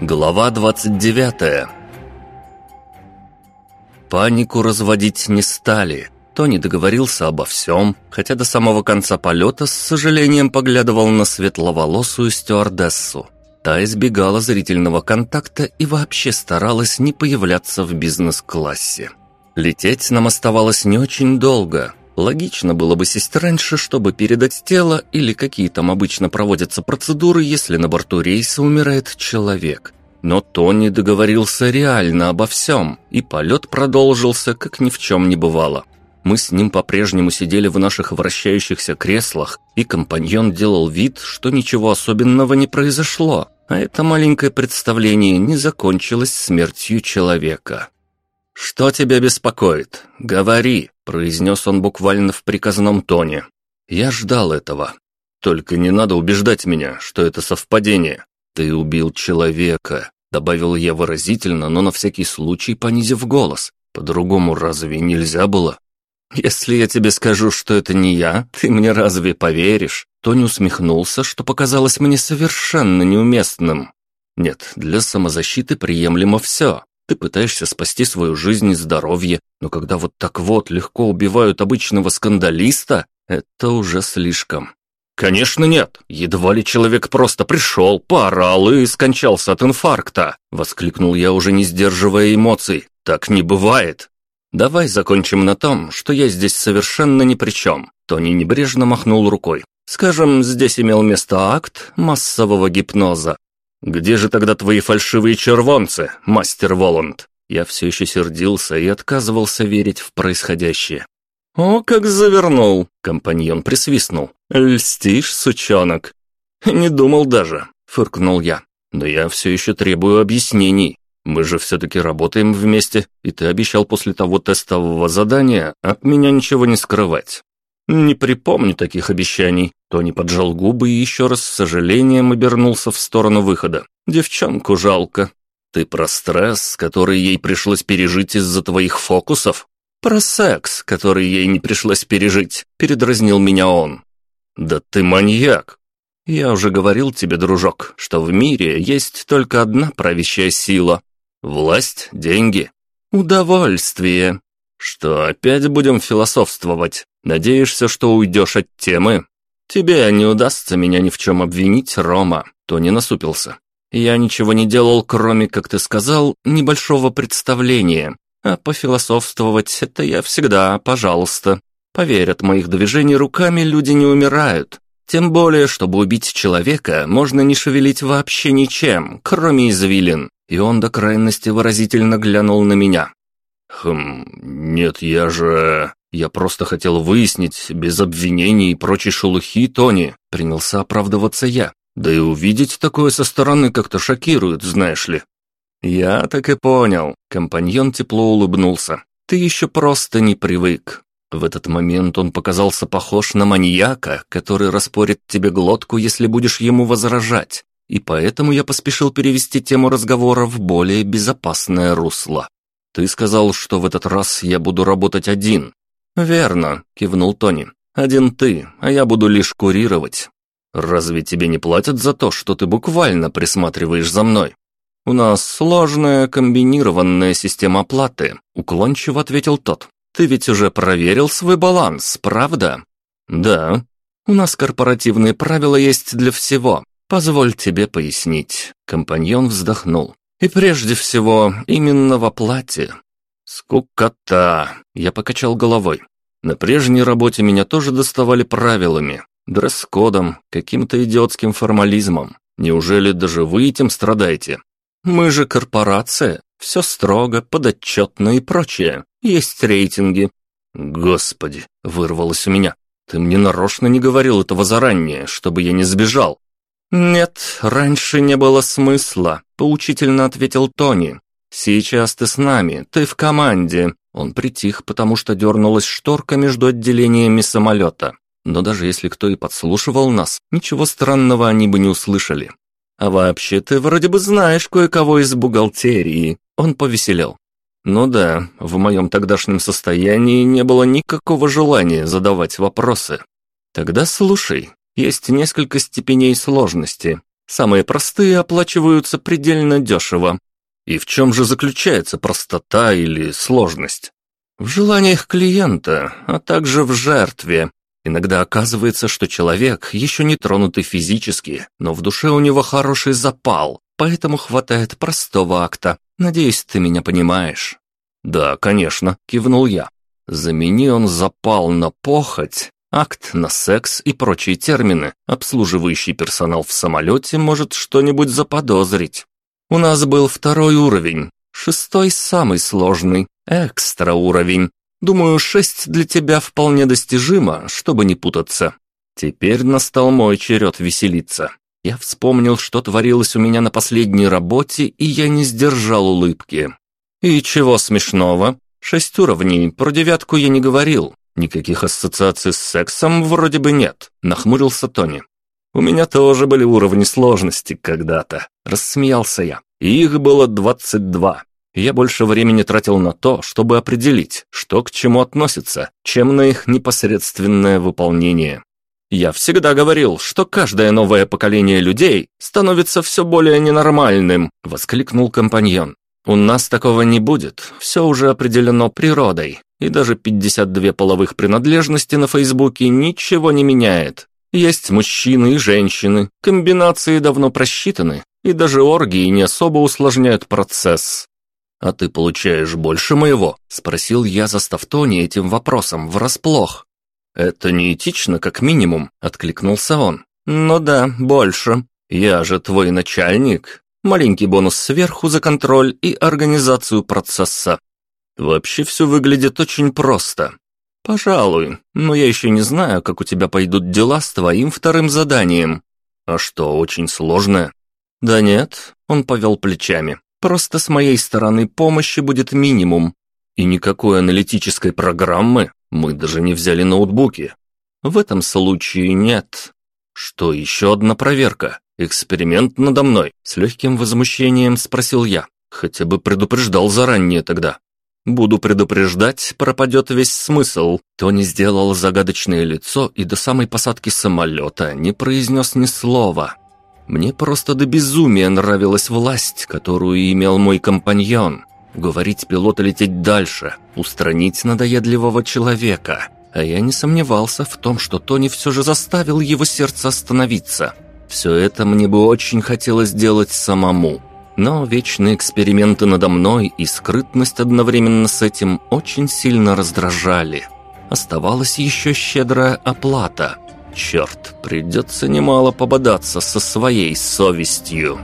Глава 29 Панику разводить не стали. Тони договорился обо всем, хотя до самого конца полета с сожалением поглядывал на светловолосую стюардессу. Та избегала зрительного контакта и вообще старалась не появляться в бизнес-классе. Лететь нам оставалось не очень долго. Логично было бы сесть раньше, чтобы передать тело или какие там обычно проводятся процедуры, если на борту рейса умирает человек. Но Тони договорился реально обо всем, и полет продолжился, как ни в чем не бывало. Мы с ним по-прежнему сидели в наших вращающихся креслах, и компаньон делал вид, что ничего особенного не произошло, а это маленькое представление не закончилось смертью человека. «Что тебя беспокоит? Говори», – произнес он буквально в приказном тоне. Я ждал этого. «Только не надо убеждать меня, что это совпадение. Ты убил человека», – добавил я выразительно, но на всякий случай понизив голос. «По-другому разве нельзя было?» «Если я тебе скажу, что это не я, ты мне разве поверишь?» Тони усмехнулся, что показалось мне совершенно неуместным. «Нет, для самозащиты приемлемо все. Ты пытаешься спасти свою жизнь и здоровье, но когда вот так вот легко убивают обычного скандалиста, это уже слишком». «Конечно нет! Едва ли человек просто пришел, поорал и скончался от инфаркта!» Воскликнул я, уже не сдерживая эмоций. «Так не бывает!» «Давай закончим на том, что я здесь совершенно ни при чем», Тони небрежно махнул рукой. «Скажем, здесь имел место акт массового гипноза». «Где же тогда твои фальшивые червонцы, мастер Воланд?» Я все еще сердился и отказывался верить в происходящее. «О, как завернул!» — компаньон присвистнул. «Льстишь, сучонок!» «Не думал даже», — фыркнул я. «Но я все еще требую объяснений. Мы же все-таки работаем вместе, и ты обещал после того тестового задания от меня ничего не скрывать». «Не припомню таких обещаний». Тони поджал губы и еще раз с сожалением обернулся в сторону выхода. «Девчонку жалко». «Ты про стресс, который ей пришлось пережить из-за твоих фокусов?» «Про секс, который ей не пришлось пережить», — передразнил меня он. «Да ты маньяк!» «Я уже говорил тебе, дружок, что в мире есть только одна правящая сила Власть, деньги, удовольствие. Что, опять будем философствовать? Надеешься, что уйдешь от темы? Тебе не удастся меня ни в чем обвинить, Рома. Тони насупился. Я ничего не делал, кроме, как ты сказал, небольшого представления. А пофилософствовать это я всегда, пожалуйста. Поверь, от моих движений руками люди не умирают. Тем более, чтобы убить человека, можно не шевелить вообще ничем, кроме извилин и он до крайности выразительно глянул на меня. «Хм, нет, я же... Я просто хотел выяснить, без обвинений и прочей шелухи, Тони», — принялся оправдываться я. «Да и увидеть такое со стороны как-то шокирует, знаешь ли». «Я так и понял», — компаньон тепло улыбнулся. «Ты еще просто не привык. В этот момент он показался похож на маньяка, который распорит тебе глотку, если будешь ему возражать и поэтому я поспешил перевести тему разговора в более безопасное русло. «Ты сказал, что в этот раз я буду работать один». «Верно», — кивнул Тони. «Один ты, а я буду лишь курировать. Разве тебе не платят за то, что ты буквально присматриваешь за мной?» «У нас сложная комбинированная система оплаты», — уклончиво ответил тот. «Ты ведь уже проверил свой баланс, правда?» «Да». «У нас корпоративные правила есть для всего, «Позволь тебе пояснить», — компаньон вздохнул. «И прежде всего, именно в оплате». «Скукота», — я покачал головой. «На прежней работе меня тоже доставали правилами, дресс-кодом, каким-то идиотским формализмом. Неужели даже вы этим страдаете? Мы же корпорация, все строго, подотчетно и прочее. Есть рейтинги». «Господи», — вырвалось у меня. «Ты мне нарочно не говорил этого заранее, чтобы я не сбежал». «Нет, раньше не было смысла», — поучительно ответил Тони. «Сейчас ты с нами, ты в команде». Он притих, потому что дернулась шторка между отделениями самолета. Но даже если кто и подслушивал нас, ничего странного они бы не услышали. «А вообще ты вроде бы знаешь кое-кого из бухгалтерии». Он повеселел. «Ну да, в моем тогдашнем состоянии не было никакого желания задавать вопросы. Тогда слушай, есть несколько степеней сложности. Самые простые оплачиваются предельно дешево. И в чем же заключается простота или сложность? В желаниях клиента, а также в жертве. Иногда оказывается, что человек еще не тронутый физически, но в душе у него хороший запал, поэтому хватает простого акта. Надеюсь, ты меня понимаешь. Да, конечно, кивнул я. Замени он запал на похоть, акт на секс и прочие термины, обслуживающий персонал в самолете может что-нибудь заподозрить. У нас был второй уровень, шестой самый сложный, экстра уровень. Думаю, шесть для тебя вполне достижимо, чтобы не путаться. Теперь настал мой черед веселиться. Я вспомнил, что творилось у меня на последней работе, и я не сдержал улыбки. И чего смешного? Шесть уровней, про девятку я не говорил. Никаких ассоциаций с сексом вроде бы нет, нахмурился Тони. У меня тоже были уровни сложности когда-то, рассмеялся я. Их было двадцать два. Я больше времени тратил на то, чтобы определить, что к чему относится, чем на их непосредственное выполнение. Я всегда говорил, что каждое новое поколение людей становится все более ненормальным, воскликнул компаньон. У нас такого не будет, все уже определено природой, и даже 52 половых принадлежности на Фейсбуке ничего не меняет. Есть мужчины и женщины, комбинации давно просчитаны, и даже оргии не особо усложняют процесс. «А ты получаешь больше моего?» – спросил я, застав Тони этим вопросом врасплох. «Это неэтично, как минимум», – откликнулся он. «Ну да, больше. Я же твой начальник, маленький бонус сверху за контроль и организацию процесса. Вообще все выглядит очень просто. Пожалуй, но я еще не знаю, как у тебя пойдут дела с твоим вторым заданием. А что, очень сложное? Да нет, он повел плечами. Просто с моей стороны помощи будет минимум. И никакой аналитической программы мы даже не взяли ноутбуки. В этом случае нет. Что, еще одна проверка? «Эксперимент надо мной?» – с легким возмущением спросил я. Хотя бы предупреждал заранее тогда. «Буду предупреждать, пропадет весь смысл». Тони сделал загадочное лицо и до самой посадки самолета не произнес ни слова. Мне просто до безумия нравилась власть, которую имел мой компаньон. Говорить пилота лететь дальше, устранить надоедливого человека. А я не сомневался в том, что Тони все же заставил его сердце остановиться. Все это мне бы очень хотелось сделать самому. Но вечные эксперименты надо мной и скрытность одновременно с этим очень сильно раздражали. Оставалась еще щедрая оплата. Черт, придется немало пободаться со своей совестью».